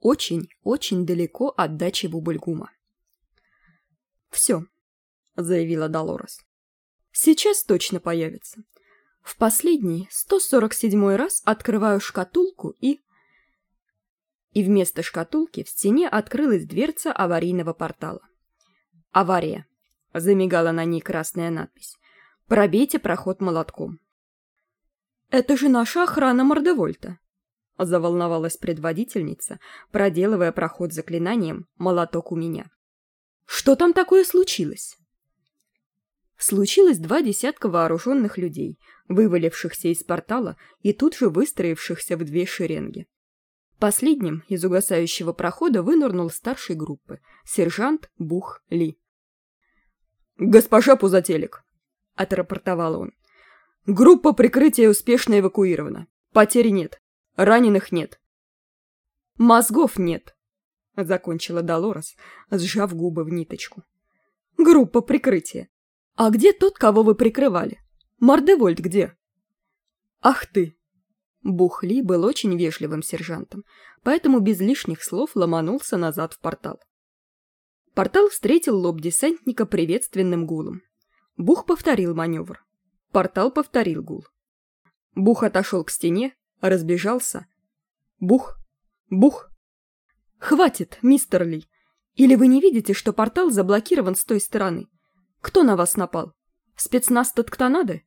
очень-очень далеко от дачи Бубульгума. «Все», — заявила Долорес. «Сейчас точно появится. В последний, 147 раз открываю шкатулку и...» И вместо шкатулки в стене открылась дверца аварийного портала. «Авария», — замигала на ней красная надпись. «Пробейте проход молотком». «Это же наша охрана Мордевольта», — заволновалась предводительница, проделывая проход заклинанием «Молоток у меня». «Что там такое случилось?» Случилось два десятка вооруженных людей, вывалившихся из портала и тут же выстроившихся в две шеренги. Последним из угасающего прохода вынырнул старшей группы, сержант Бух Ли. «Госпожа Пузателек!» — отрапортовал он. «Группа прикрытия успешно эвакуирована. Потери нет. Раненых нет. Мозгов нет!» — закончила Долорес, сжав губы в ниточку. «Группа прикрытия. А где тот, кого вы прикрывали? Мордевольт где?» «Ах ты!» Бухли был очень вежливым сержантом, поэтому без лишних слов ломанулся назад в портал. Портал встретил лоб десантника приветственным гулом. Бух повторил маневр. Портал повторил гул. Бух отошел к стене, разбежался. Бух! Бух! «Хватит, мистер Ли! Или вы не видите, что портал заблокирован с той стороны? Кто на вас напал? Спецназ Татканады?»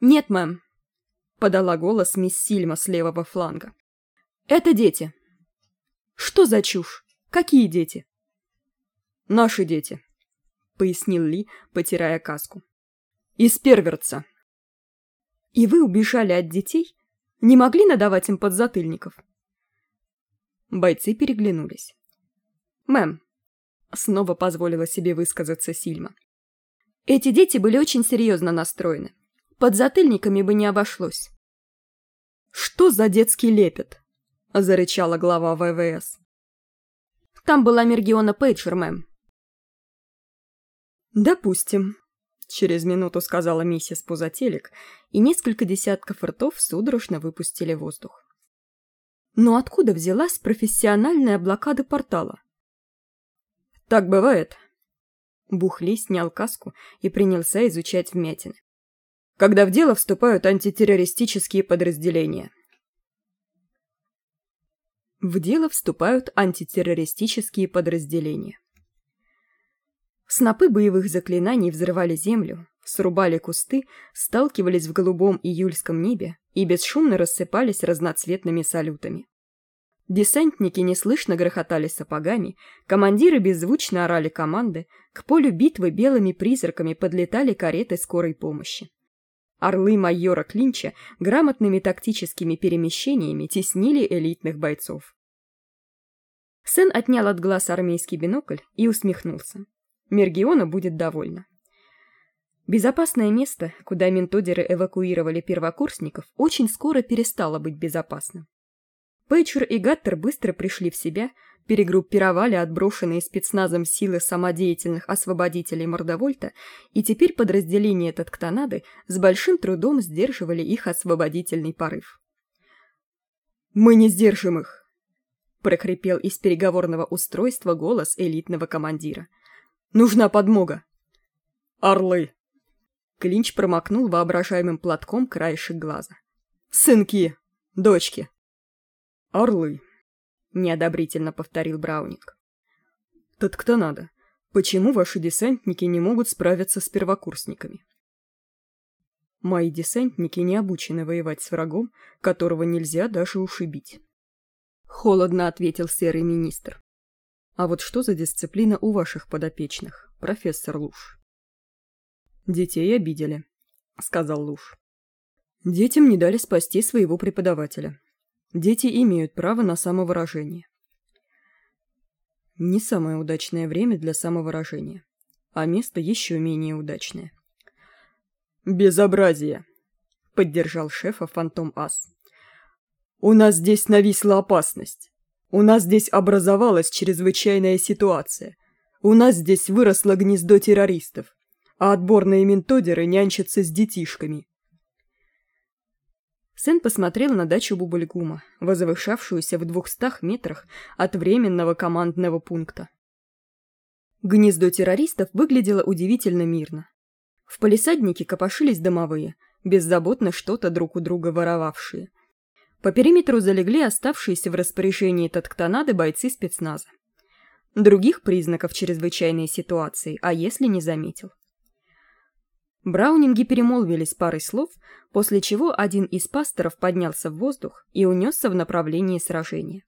«Нет, мэм», — подала голос мисс Сильма с левого фланга. «Это дети». «Что за чушь? Какие дети?» «Наши дети», — пояснил Ли, потирая каску. «Из перверца». «И вы убежали от детей? Не могли надавать им подзатыльников?» Бойцы переглянулись. «Мэм», — снова позволила себе высказаться Сильма. «Эти дети были очень серьезно настроены. Подзатыльниками бы не обошлось». «Что за детский лепет?» — зарычала глава ВВС. «Там была Мергиона Пейджер, мэм», «Допустим», — через минуту сказала миссис Пузателек, и несколько десятков ртов судорожно выпустили воздух. «Но откуда взялась профессиональная блокада портала?» «Так бывает». Бухли снял каску и принялся изучать вмятины. «Когда в дело вступают антитеррористические подразделения». В дело вступают антитеррористические подразделения. Снопы боевых заклинаний взрывали землю, срубали кусты, сталкивались в голубом июльском небе и бесшумно рассыпались разноцветными салютами. Десантники неслышно грохотали сапогами, командиры беззвучно орали команды, к полю битвы белыми призраками подлетали кареты скорой помощи. Орлы майора Клинча грамотными тактическими перемещениями теснили элитных бойцов. Сен отнял от глаз армейский бинокль и усмехнулся. Мергиона будет довольна. Безопасное место, куда ментодеры эвакуировали первокурсников, очень скоро перестало быть безопасным. Пейчер и Гаттер быстро пришли в себя, перегруппировали отброшенные спецназом силы самодеятельных освободителей Мордовольта, и теперь подразделения Татканады с большим трудом сдерживали их освободительный порыв. «Мы не сдержим их!» – прокрепел из переговорного устройства голос элитного командира – Нужна подмога. Орлы. Клинч промокнул воображаемым платком краешек глаза. Сынки. Дочки. Орлы. Неодобрительно повторил Браунинг. Тут кто надо? Почему ваши десантники не могут справиться с первокурсниками? Мои десантники не обучены воевать с врагом, которого нельзя даже ушибить. Холодно ответил серый министр. А вот что за дисциплина у ваших подопечных, профессор Луш? Детей обидели, сказал Луш. Детям не дали спасти своего преподавателя. Дети имеют право на самовыражение. Не самое удачное время для самовыражения, а место еще менее удачное. «Безобразие!» — поддержал шефа Фантом Ас. «У нас здесь нависла опасность. У нас здесь образовалась чрезвычайная ситуация. У нас здесь выросло гнездо террористов, а отборные ментодеры нянчатся с детишками. Сэн посмотрел на дачу Бубульгума, возвышавшуюся в двухстах метрах от временного командного пункта. Гнездо террористов выглядело удивительно мирно. В палисаднике копошились домовые, беззаботно что-то друг у друга воровавшие. По периметру залегли оставшиеся в распоряжении Татктонады бойцы спецназа. Других признаков чрезвычайной ситуации, а если не заметил. Браунинги перемолвились парой слов, после чего один из пасторов поднялся в воздух и унесся в направлении сражения.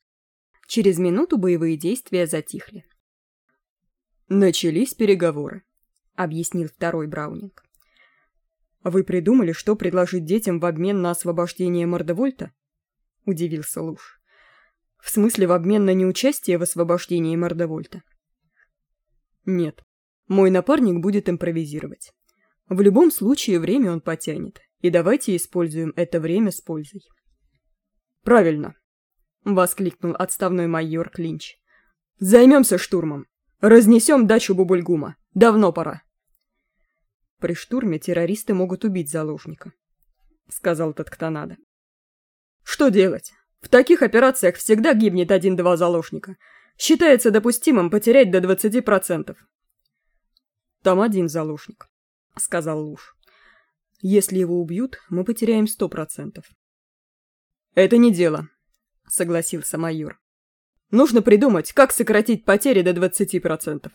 Через минуту боевые действия затихли. «Начались переговоры», — объяснил второй Браунинг. «Вы придумали, что предложить детям в обмен на освобождение Мордовольта?» — удивился Луж. «В смысле, в обмен на неучастие в освобождении Мордовольта?» «Нет, мой напарник будет импровизировать. В любом случае время он потянет, и давайте используем это время с пользой». «Правильно», — воскликнул отставной майор Клинч. «Займемся штурмом. Разнесем дачу Бубульгума. Давно пора». «При штурме террористы могут убить заложника», — сказал Татканада. «Что делать? В таких операциях всегда гибнет один-два заложника. Считается допустимым потерять до 20%. «Там один заложник», — сказал Луж. «Если его убьют, мы потеряем сто процентов». «Это не дело», — согласился майор. «Нужно придумать, как сократить потери до двадцати процентов».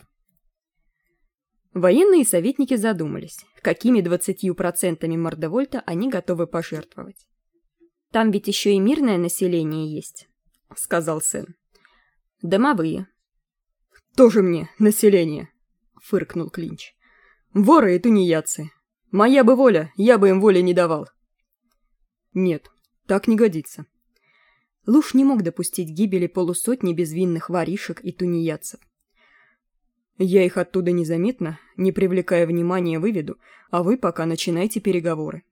Военные советники задумались, какими двадцатью процентами мордовольта они готовы пожертвовать. «Там ведь еще и мирное население есть», — сказал сын. «Домовые». «Тоже мне население», — фыркнул Клинч. Воры и тунеядцы. Моя бы воля, я бы им воли не давал. Нет, так не годится. Луж не мог допустить гибели полусотни безвинных воришек и тунеядцев. Я их оттуда незаметно, не привлекая внимания, выведу, а вы пока начинайте переговоры.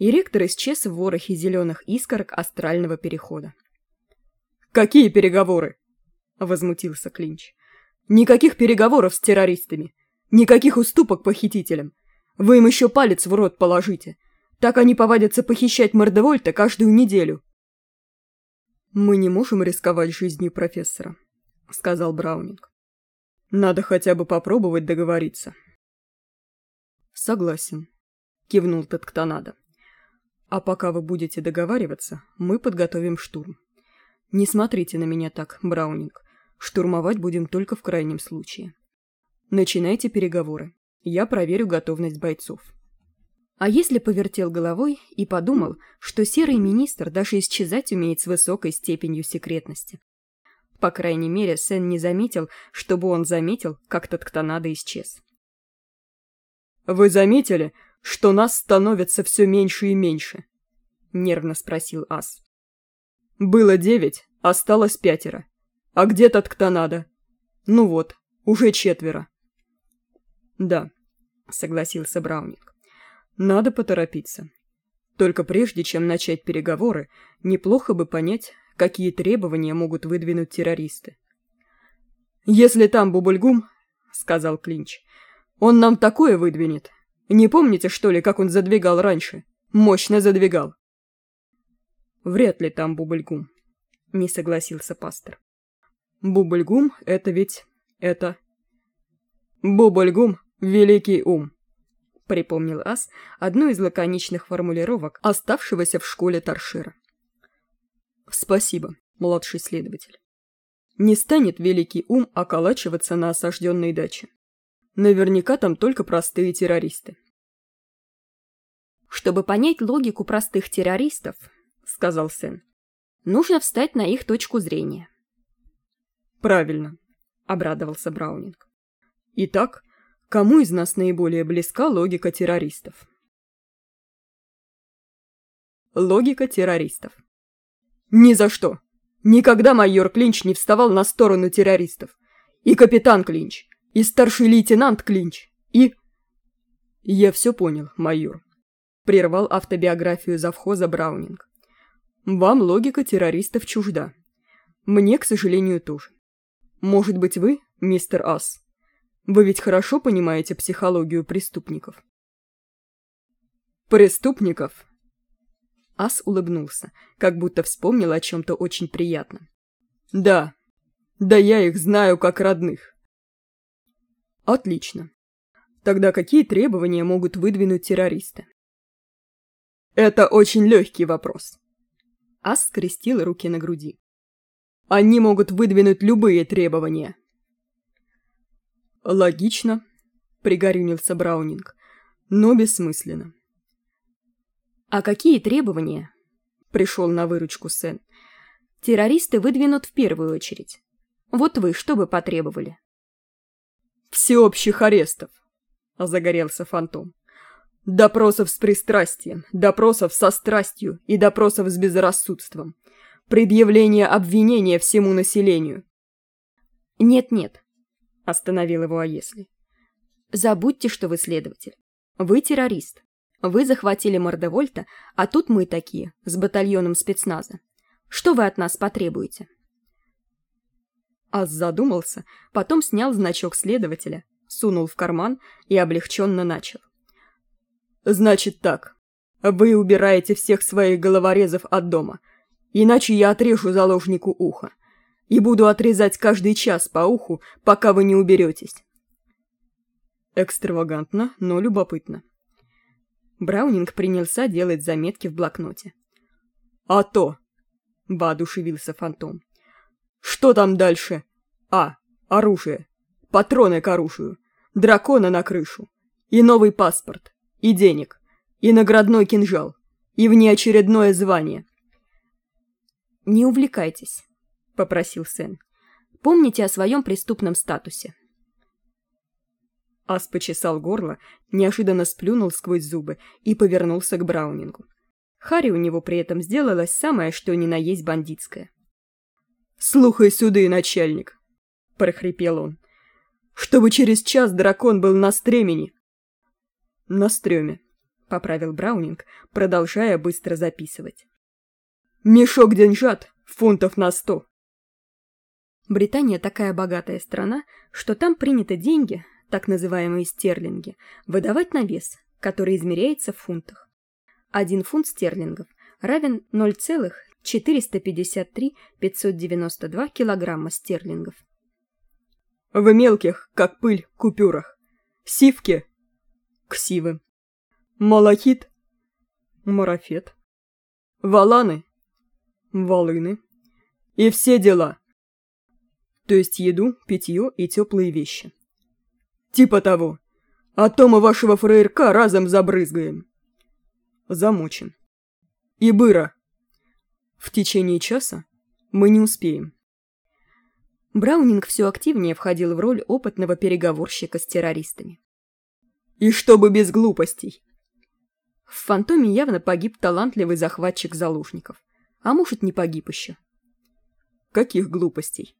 И ректор исчез в ворохе зеленых искорок астрального перехода. «Какие переговоры?» — возмутился Клинч. «Никаких переговоров с террористами. Никаких уступок похитителям. Вы им еще палец в рот положите. Так они повадятся похищать Мордевольта каждую неделю. «Мы не можем рисковать жизнью профессора», — сказал Браунинг. «Надо хотя бы попробовать договориться». «Согласен», — кивнул Татканада. «А пока вы будете договариваться, мы подготовим штурм. Не смотрите на меня так, Браунинг. Штурмовать будем только в крайнем случае. Начинайте переговоры. Я проверю готовность бойцов. А если повертел головой и подумал, что серый министр даже исчезать умеет с высокой степенью секретности. По крайней мере, Сен не заметил, чтобы он заметил, как тот Ктонада исчез. «Вы заметили, что нас становится все меньше и меньше?» — нервно спросил Ас. «Было девять, осталось пятеро. А где тот Ктонада? Ну вот, уже четверо. «Да», — согласился Браунинг. «Надо поторопиться. Только прежде, чем начать переговоры, неплохо бы понять, какие требования могут выдвинуть террористы». «Если там Бубульгум», — сказал Клинч, — «он нам такое выдвинет. Не помните, что ли, как он задвигал раньше? Мощно задвигал». «Вряд ли там Бубульгум», — не согласился пастор. «Бубульгум — это ведь... это...» «Бубульгум «Великий ум», — припомнил Ас одну из лаконичных формулировок, оставшегося в школе Торшира. «Спасибо, младший следователь. Не станет великий ум околачиваться на осажденной даче. Наверняка там только простые террористы». «Чтобы понять логику простых террористов», — сказал Сен, — «нужно встать на их точку зрения». «Правильно», — обрадовался Браунинг. «Итак, Кому из нас наиболее близка логика террористов? Логика террористов. Ни за что. Никогда майор Клинч не вставал на сторону террористов. И капитан Клинч, и старший лейтенант Клинч, и... Я все понял, майор. Прервал автобиографию завхоза Браунинг. Вам логика террористов чужда. Мне, к сожалению, тоже. Может быть, вы, мистер Ас, вы ведь хорошо понимаете психологию преступников. Преступников? Ас улыбнулся, как будто вспомнил о чем-то очень приятном. «Да, да я их знаю как родных». «Отлично. Тогда какие требования могут выдвинуть террористы?» «Это очень легкий вопрос». Ас скрестил руки на груди. «Они могут выдвинуть любые требования». «Логично», — пригорюнился Браунинг, — «но бессмысленно». «А какие требования?» — пришел на выручку Сен. «Террористы выдвинут в первую очередь. Вот вы что бы потребовали?» «Всеобщих арестов», — загорелся фантом. «Допросов с пристрастием, допросов со страстью и допросов с безрассудством. Предъявление обвинения всему населению». «Нет-нет», — остановил его Аесли. «Забудьте, что вы следователь. Вы террорист. Вы захватили Мордевольта, а тут мы такие, с батальоном спецназа. Что вы от нас потребуете?» Ас задумался, потом снял значок следователя, сунул в карман и облегченно начал. «Значит так. Вы убираете всех своих головорезов от дома, иначе я отрежу заложнику ухо. И буду отрезать каждый час по уху, пока вы не уберетесь». Экстравагантно, но любопытно. Браунинг принялся делать заметки в блокноте. «А то!» — воодушевился фантом. Что там дальше? А. Оружие. Патроны к оружию. Дракона на крышу. И новый паспорт. И денег. И наградной кинжал. И внеочередное звание. «Не увлекайтесь», — попросил Сэн. «Помните о своем преступном статусе». Ас почесал горло, неожиданно сплюнул сквозь зубы и повернулся к Браунингу. Харри у него при этом сделалось самое, что ни на есть бандитское. «Слухай сюда, начальник!» — прохрипел он. «Чтобы через час дракон был на стремени!» «На стреме», — поправил Браунинг, продолжая быстро записывать. «Мешок деньжат, фунтов на сто!» Британия такая богатая страна, что там принято деньги, так называемые стерлинги, выдавать на вес, который измеряется в фунтах. Один фунт стерлингов равен 453 592 килограмма стерлингов. В мелких, как пыль, купюрах. Сивки. Ксивы. Малахит. Марафет. Валаны. Волыны. И все дела. То есть еду, питье и теплые вещи. Типа того. А то мы вашего фраерка разом забрызгаем. Замочим. И быра. В течение часа мы не успеем. Браунинг все активнее входил в роль опытного переговорщика с террористами. И чтобы без глупостей. В «Фантоме» явно погиб талантливый захватчик заложников. А может, не погиб еще. Каких глупостей?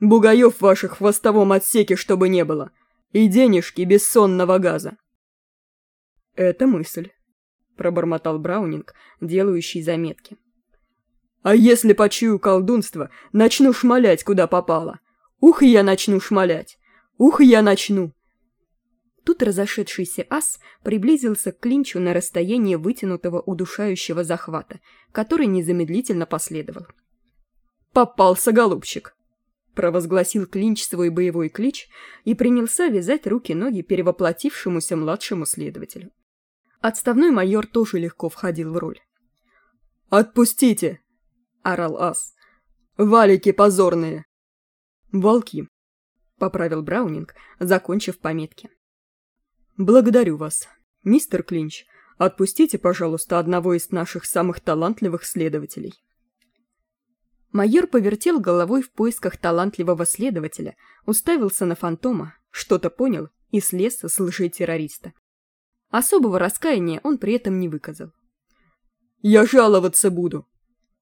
Бугаев в ваших хвостовом отсеке, чтобы не было. И денежки без сонного газа. Это мысль, пробормотал Браунинг, делающий заметки. А если почую колдунство, начну шмалять, куда попало. Ух, я начну шмалять. Ух, я начну. Тут разошедшийся ас приблизился к клинчу на расстояние вытянутого удушающего захвата, который незамедлительно последовал. «Попался, голубчик!» провозгласил Клинч свой боевой клич и принялся вязать руки-ноги перевоплотившемуся младшему следователю. Отставной майор тоже легко входил в роль. «Отпустите!» — орал ас. «Валики позорные!» «Волки!» — поправил Браунинг, закончив пометки. «Благодарю вас. Мистер Клинч, отпустите, пожалуйста, одного из наших самых талантливых следователей». Майор повертел головой в поисках талантливого следователя, уставился на фантома, что-то понял и слез с лжи террориста. Особого раскаяния он при этом не выказал. «Я жаловаться буду»,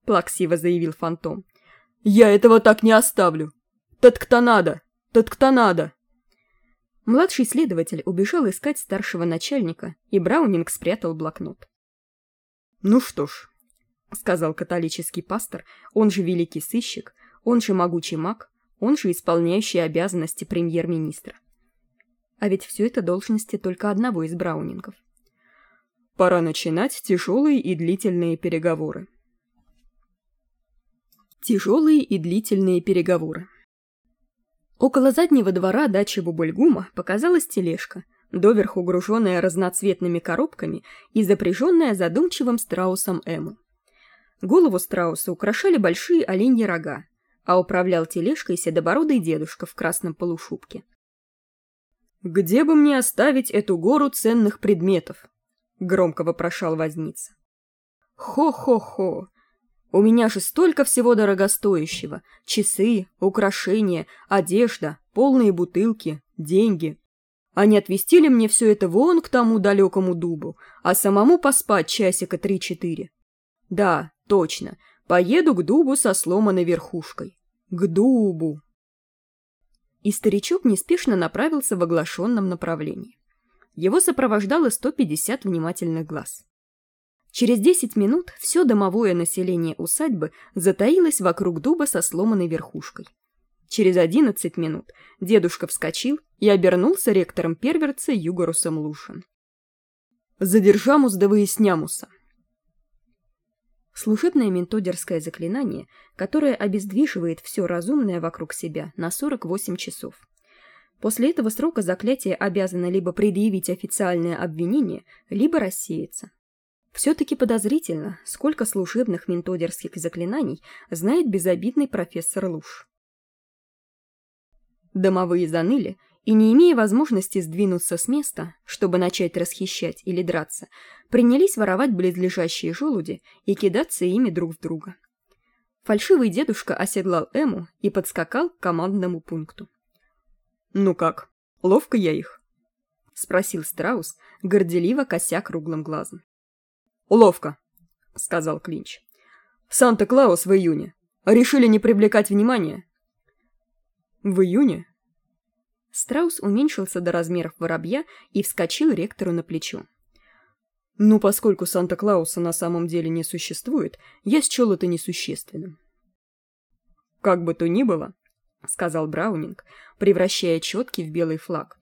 плаксиво заявил фантом. «Я этого так не оставлю! Тот кто надо! Тот кто надо!» Младший следователь убежал искать старшего начальника, и Браунинг спрятал блокнот. «Ну что ж», — сказал католический пастор, он же великий сыщик, он же могучий маг, он же исполняющий обязанности премьер-министра. А ведь все это должности только одного из Браунингов. Пора начинать тяжелые и длительные переговоры. Тяжелые и длительные переговоры. Около заднего двора дачи Бубульгума показалась тележка, доверху груженная разноцветными коробками и запряженная задумчивым страусом Эму. Голову страуса украшали большие оленьи рога, а управлял тележкой седобородый дедушка в красном полушубке. «Где бы мне оставить эту гору ценных предметов?» — громко вопрошал возница. «Хо-хо-хо! У меня же столько всего дорогостоящего! Часы, украшения, одежда, полные бутылки, деньги. А не отвезти ли мне все это вон к тому далекому дубу, а самому поспать часика три-четыре? Да, точно, поеду к дубу со сломанной верхушкой. К дубу!» И старичок неспешно направился в оглашенном направлении. Его сопровождало 150 внимательных глаз. Через 10 минут все домовое население усадьбы затаилось вокруг дуба со сломанной верхушкой. Через 11 минут дедушка вскочил и обернулся ректором перверца Югорусом Лушин. «Задержамус да выяснямуса!» Служебное ментодерское заклинание, которое обездвиживает все разумное вокруг себя на 48 часов. После этого срока заклятие обязано либо предъявить официальное обвинение, либо рассеяться. Все-таки подозрительно, сколько служебных ментодерских заклинаний знает безобидный профессор Луш. Домовые заныли, и не имея возможности сдвинуться с места, чтобы начать расхищать или драться, принялись воровать близлежащие желуди и кидаться ими друг в друга. Фальшивый дедушка оседлал Эму и подскакал к командному пункту. «Ну как, ловко я их?» — спросил Страус, горделиво кося круглым глазом. «Ловко», — сказал Клинч. «Санта-Клаус в июне. Решили не привлекать внимания». «В июне?» Страус уменьшился до размеров воробья и вскочил ректору на плечо. «Ну, поскольку Санта-Клауса на самом деле не существует, я счел это несущественным». «Как бы то ни было», — сказал Браунинг, превращая четки в белый флаг.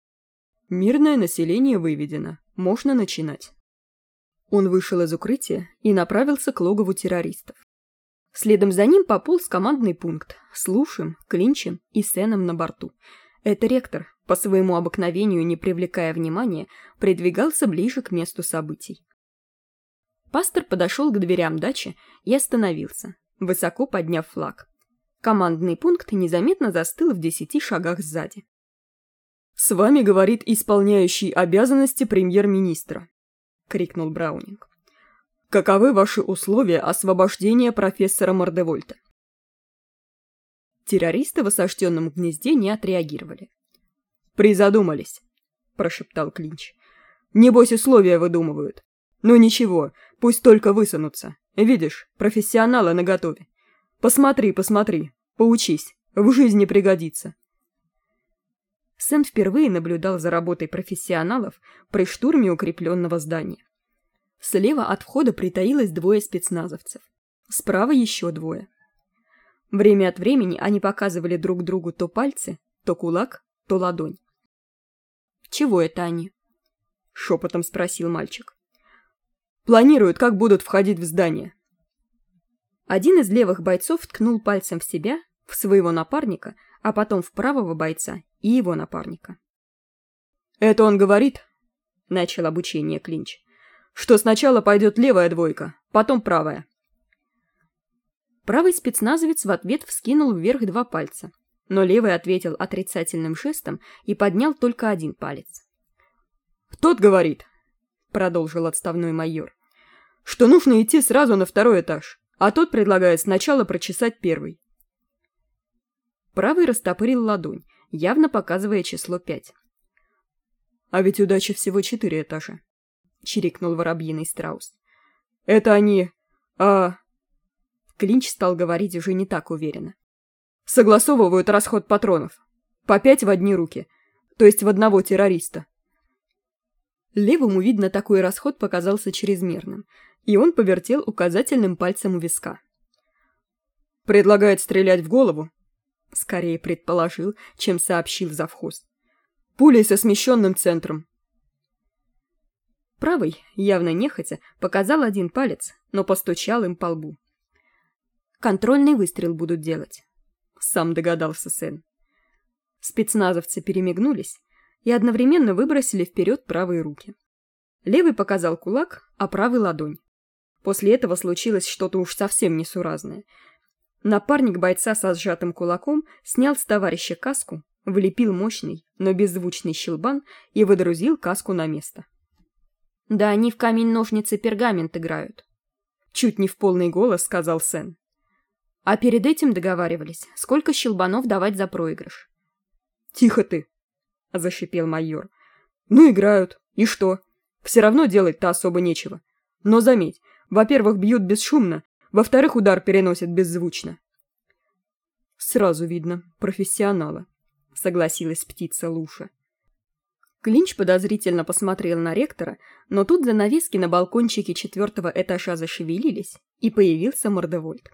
«Мирное население выведено. Можно начинать». Он вышел из укрытия и направился к логову террористов. Следом за ним пополз командный пункт с Лушем, Клинчем и Сеном на борту. Это ректор, по своему обыкновению не привлекая внимания, придвигался ближе к месту событий. Пастор подошел к дверям дачи и остановился, высоко подняв флаг. Командный пункт незаметно застыл в десяти шагах сзади. «С вами говорит исполняющий обязанности премьер-министра», — крикнул Браунинг. «Каковы ваши условия освобождения профессора Мордевольта?» Террористы в осажденном гнезде не отреагировали. «Призадумались», — прошептал Клинч. «Небось условия выдумывают. Ну ничего, пусть только высунутся. Видишь, профессионалы наготове. Посмотри, посмотри, поучись, в жизни пригодится. Сэн впервые наблюдал за работой профессионалов при штурме укрепленного здания. Слева от входа притаилось двое спецназовцев. Справа еще двое. Время от времени они показывали друг другу то пальцы, то кулак, то ладонь. «Чего это они?» — шепотом спросил мальчик. «Планируют, как будут входить в здание», один из левых бойцов ткнул пальцем в себя, в своего напарника, а потом в правого бойца и его напарника. «Это он говорит?» — начал обучение Клинч. «Что сначала пойдет левая двойка, потом правая». Правый спецназовец в ответ вскинул вверх два пальца, но левый ответил отрицательным жестом и поднял только один палец. «Тот говорит», — продолжил отставной майор, «что нужно идти сразу на второй этаж а тот предлагает сначала прочесать первый. Правый растопырил ладонь, явно показывая число пять. «А ведь удача всего четыре этажа», — чирикнул воробьиный страус. «Это они... а...» Клинч стал говорить уже не так уверенно. «Согласовывают расход патронов. По пять в одни руки. То есть в одного террориста». Левому, видно, такой расход показался чрезмерным, и он повертел указательным пальцем у виска. «Предлагает стрелять в голову?» Скорее предположил, чем сообщил завхоз. «Пулей со смещенным центром». Правый, явно нехотя, показал один палец, но постучал им по лбу. «Контрольный выстрел будут делать», — сам догадался Сен. Спецназовцы перемигнулись и одновременно выбросили вперед правые руки. Левый показал кулак, а правый — ладонь. После этого случилось что-то уж совсем несуразное. Напарник бойца со сжатым кулаком снял с товарища каску, влепил мощный, но беззвучный щелбан и выдрузил каску на место. «Да они в камень-ножницы-пергамент играют», — чуть не в полный голос сказал Сен. А перед этим договаривались, сколько щелбанов давать за проигрыш. «Тихо ты!» — зашипел майор. «Ну, играют. И что? Все равно делать-то особо нечего. Но заметь, во-первых, бьют бесшумно, во-вторых, удар переносят беззвучно». «Сразу видно, профессионала», — согласилась птица Луша. Клинч подозрительно посмотрел на ректора, но тут занавески на балкончике четвертого этажа зашевелились, и появился мордовольт.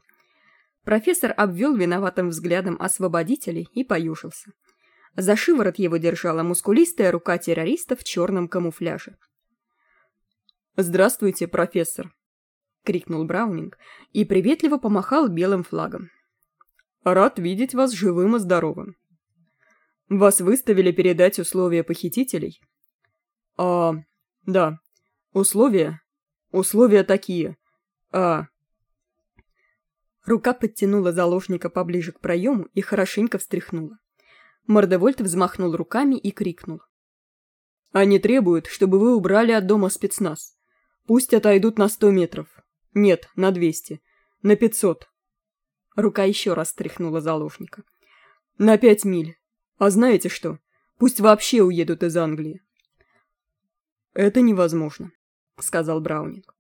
Профессор обвел виноватым взглядом освободителей и поюжился. За шиворот его держала мускулистая рука террориста в черном камуфляже. «Здравствуйте, профессор!» — крикнул Браунинг и приветливо помахал белым флагом. «Рад видеть вас живым и здоровым. Вас выставили передать условия похитителей?» «А, да. Условия? Условия такие. А...» Рука подтянула заложника поближе к проему и хорошенько встряхнула. Мордовольт взмахнул руками и крикнул. «Они требуют, чтобы вы убрали от дома спецназ. Пусть отойдут на сто метров. Нет, на двести. На пятьсот». Рука еще раз стряхнула заложника. «На пять миль. А знаете что? Пусть вообще уедут из Англии». «Это невозможно», — сказал Браунинг.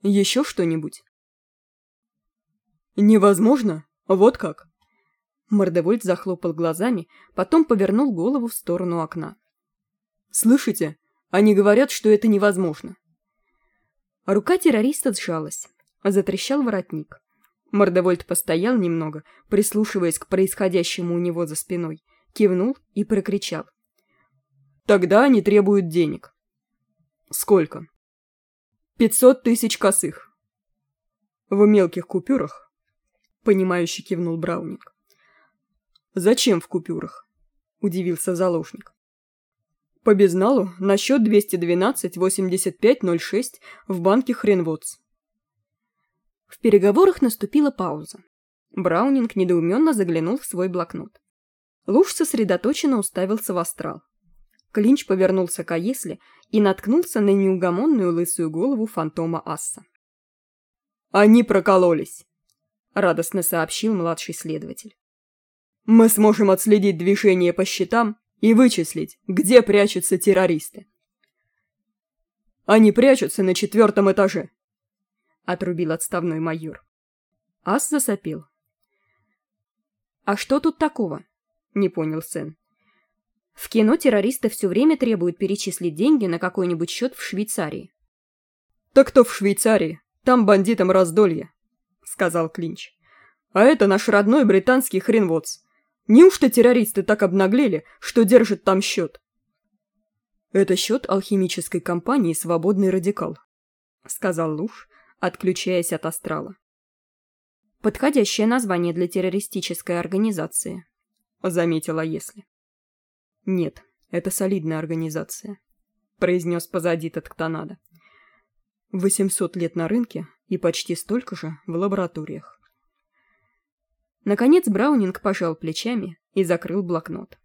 «Еще что-нибудь?» «Невозможно? Вот как?» Мордовольт захлопал глазами, потом повернул голову в сторону окна. «Слышите? Они говорят, что это невозможно». Рука террориста сжалась, затрещал воротник. Мордовольт постоял немного, прислушиваясь к происходящему у него за спиной, кивнул и прокричал. «Тогда они требуют денег». «Сколько?» «Пятьсот тысяч косых». «В мелких купюрах?» — понимающе кивнул Браунинг. «Зачем в купюрах?» – удивился заложник. «По безналу на счет 212-8506 в банке Хренводс». В переговорах наступила пауза. Браунинг недоуменно заглянул в свой блокнот. Луж сосредоточенно уставился в астрал. Клинч повернулся к Аесле и наткнулся на неугомонную лысую голову фантома Асса. «Они прокололись!» — радостно сообщил младший следователь. Мы сможем отследить движение по счетам и вычислить, где прячутся террористы. Они прячутся на четвертом этаже, отрубил отставной майор. Ас засопил. А что тут такого? Не понял Сен. В кино террористы все время требуют перечислить деньги на какой-нибудь счет в Швейцарии. «Так кто в Швейцарии? Там бандитам раздолье», — сказал Клинч. «А это наш родной британский хренводс. Неужто террористы так обнаглели, что держат там счет? Это счет алхимической компании «Свободный радикал», — сказал Луж, отключаясь от астрала. Подходящее название для террористической организации, — заметила Если. Нет, это солидная организация, — произнес позади Татканада. Восемьсот лет на рынке и почти столько же в лабораториях. Наконец Браунинг пожал плечами и закрыл блокнот.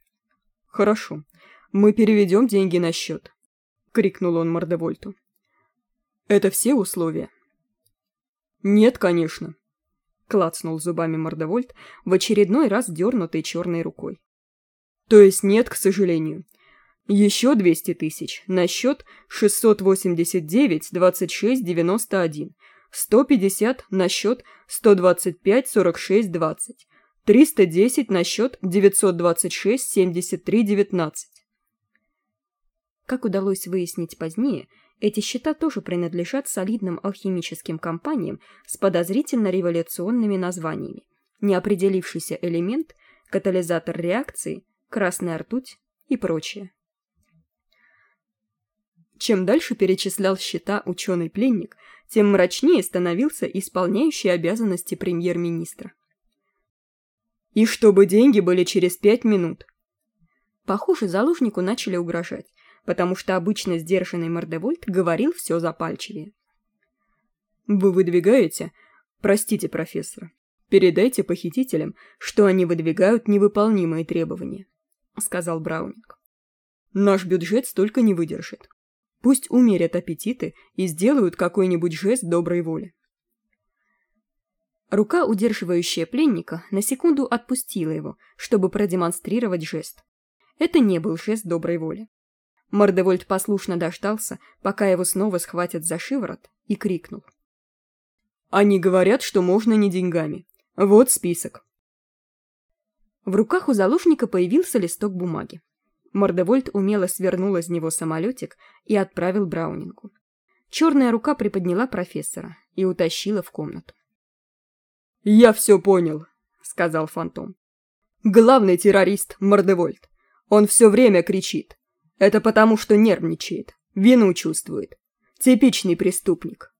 «Хорошо, мы переведем деньги на счет», — крикнул он Мордевольту. «Это все условия?» «Нет, конечно», — клацнул зубами Мордевольт, в очередной раз дернутой черной рукой. «То есть нет, к сожалению. Еще 200 тысяч на счет 689-26-91, 150 на счет 125-46-20, 310 на счет 926-73-19. Как удалось выяснить позднее, эти счета тоже принадлежат солидным алхимическим компаниям с подозрительно революционными названиями. Неопределившийся элемент, катализатор реакции, красная ртуть и прочее. Чем дальше перечислял счета ученый-пленник, тем мрачнее становился исполняющий обязанности премьер-министра. «И чтобы деньги были через пять минут». Похоже, заложнику начали угрожать, потому что обычно сдержанный Мордевольт говорил все запальчивее. «Вы выдвигаете? Простите, профессор. Передайте похитителям, что они выдвигают невыполнимые требования», — сказал Браунинг. «Наш бюджет столько не выдержит. Пусть умерят аппетиты и сделают какой-нибудь жест доброй воли. Рука, удерживающая пленника, на секунду отпустила его, чтобы продемонстрировать жест. Это не был жест доброй воли. Мордевольд послушно дождался, пока его снова схватят за шиворот, и крикнул. «Они говорят, что можно не деньгами. Вот список». В руках у заложника появился листок бумаги. Мордевольт умело свернул из него самолетик и отправил Браунингу. Черная рука приподняла профессора и утащила в комнату. «Я все понял», — сказал Фантом. «Главный террорист — Мордевольт. Он все время кричит. Это потому, что нервничает, вину чувствует. Типичный преступник.